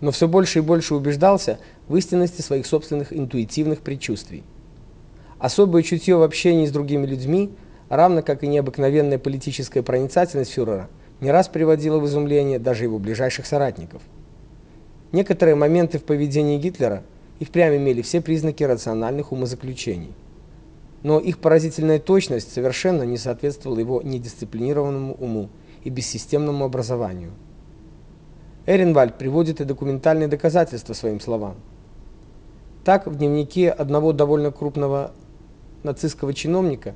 но все больше и больше убеждался в истинности своих собственных интуитивных предчувствий. Особое чутье в общении с другими людьми, равно как и необыкновенная политическая проницательность фюрера, не раз приводила в изумление даже его ближайших соратников. Некоторые моменты в поведении Гитлера и впрямь имели все признаки рациональных умозаключений. Но их поразительная точность совершенно не соответствовала его недисциплинированному уму и бессистемному образованию. Эренвальд приводит и документальные доказательства своим словам. Так, в дневнике одного довольно крупного нацистского чиновника,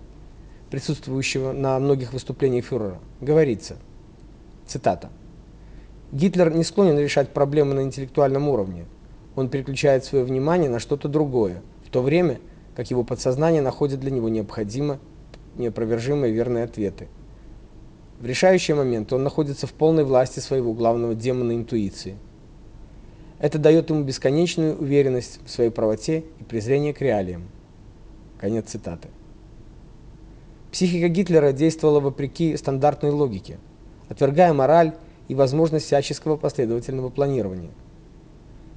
присутствующего на многих выступлениях фюрера, говорится: цитата: Гитлер не склонен решать проблемы на интеллектуальном уровне. Он переключает свое внимание на что-то другое, в то время как его подсознание находит для него необходимо неопровержимые верные ответы. В решающий момент он находится в полной власти своего главного демона интуиции. Это дает ему бесконечную уверенность в своей правоте и презрение к реалиям. Конец цитаты. Психика Гитлера действовала вопреки стандартной логике, отвергая мораль и возможность всяческого последовательного планирования.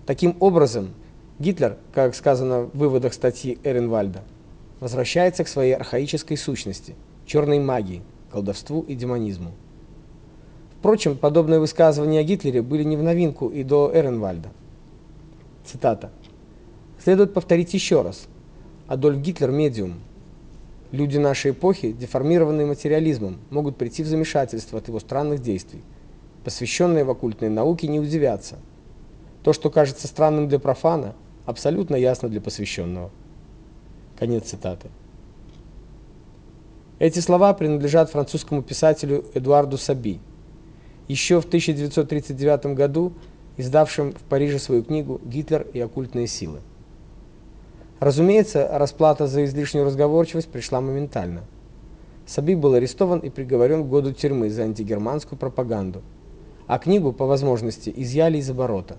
Таким образом, Гитлер, как сказано в выводах статьи Эренвальда, возвращается к своей архаической сущности черной магии, колдовству и демонизму. Впрочем, подобные высказывания о Гитлере были не в новинку и до Эренвальда. Цитата. Следует повторить еще раз. Адольф Гитлер медиум. Люди нашей эпохи, деформированные материализмом, могут прийти в замешательство от его странных действий. Посвященные в оккультные науки не удивятся. То, что кажется странным для профана, абсолютно ясно для посвященного. Конец цитаты. Эти слова принадлежат французскому писателю Эдуарду Саби. Еще в 1939 году издавшим в Париже свою книгу Гитлер и оккультные силы. Разумеется, расплата за излишнюю разговорчивость пришла моментально. Саби был арестован и приговорен к году тюрьмы за антигерманскую пропаганду, а книгу по возможности изъяли из оборота.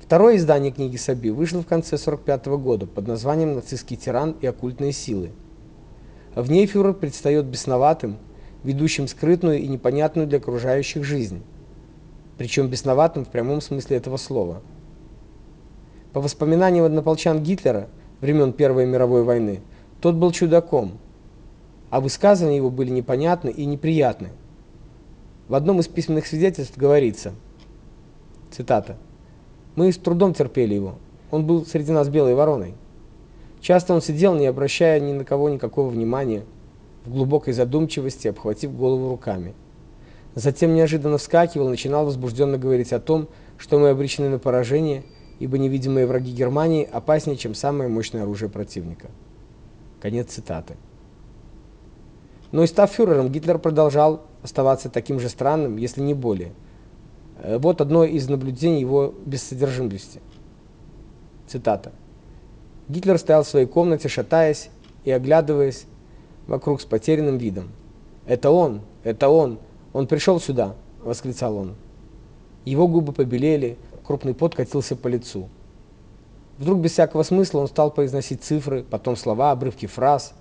Второе издание книги Саби вышло в конце 45 -го года под названием Нацистский тиран и оккультные силы. В ней фюрер предстает бесноватым, ведущим скрытную и непонятную для окружающих жизнь, причем бесноватым в прямом смысле этого слова. По воспоминаниям однополчан Гитлера времен Первой мировой войны, тот был чудаком, а высказывания его были непонятны и неприятны. В одном из письменных свидетельств говорится: цитата: мы с трудом терпели его. Он был среди нас белой вороной. Часто он сидел, не обращая ни на кого никакого внимания, в глубокой задумчивости, обхватив голову руками. Затем неожиданно вскакивал, начинал возбужденно говорить о том, что мы обречены на поражение, ибо невидимые враги Германии опаснее, чем самое мощное оружие противника. Конец цитаты. Но и став фюрером, Гитлер продолжал оставаться таким же странным, если не более. Э, вот одно из наблюдений его бессодержимости. Цитата. Гитлер стоял в своей комнате, шатаясь и оглядываясь вокруг с потерянным видом. "Это он, это он, он пришел сюда", восклицал он. Его губы побелели, крупный пот катился по лицу. Вдруг без всякого смысла он стал произносить цифры, потом слова, обрывки фраз.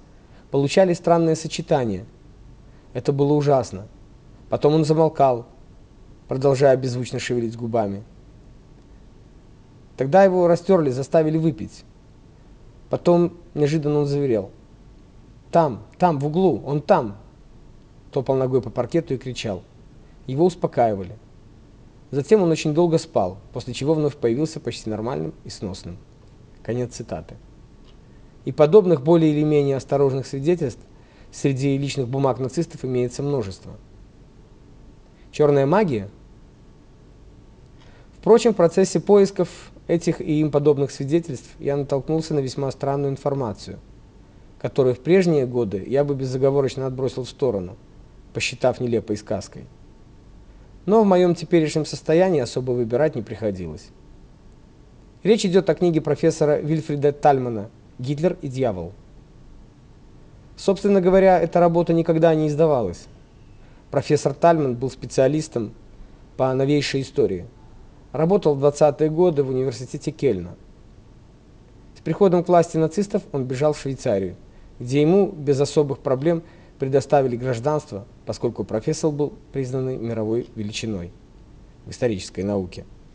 Получались странные сочетания. Это было ужасно. Потом он замолкал, продолжая беззвучно шевелить губами. Тогда его растерли, заставили выпить. Потом неожиданно он заверил: "Там, там в углу, он там". Топал ногой по паркету и кричал. Его успокаивали. Затем он очень долго спал, после чего вновь появился почти нормальным и сносным. Конец цитаты. И подобных более или менее осторожных свидетельств среди личных бумаг нацистов имеется множество. Черная магия Впрочем, в процессе поисков этих и им подобных свидетельств я натолкнулся на весьма странную информацию, которую в прежние годы я бы безоговорочно отбросил в сторону, посчитав нелепой сказкой. Но в моем теперешнем состоянии особо выбирать не приходилось. Речь идет о книге профессора Вильфрида Тальмана Гитлер и дьявол. Собственно говоря, эта работа никогда не издавалась. Профессор Тальман был специалистом по новейшей истории. Работал в 20-е годы в университете Кельна. С приходом к власти нацистов он бежал в Швейцарию, где ему без особых проблем предоставили гражданство, поскольку профессор был признан мировой величиной в исторической науке.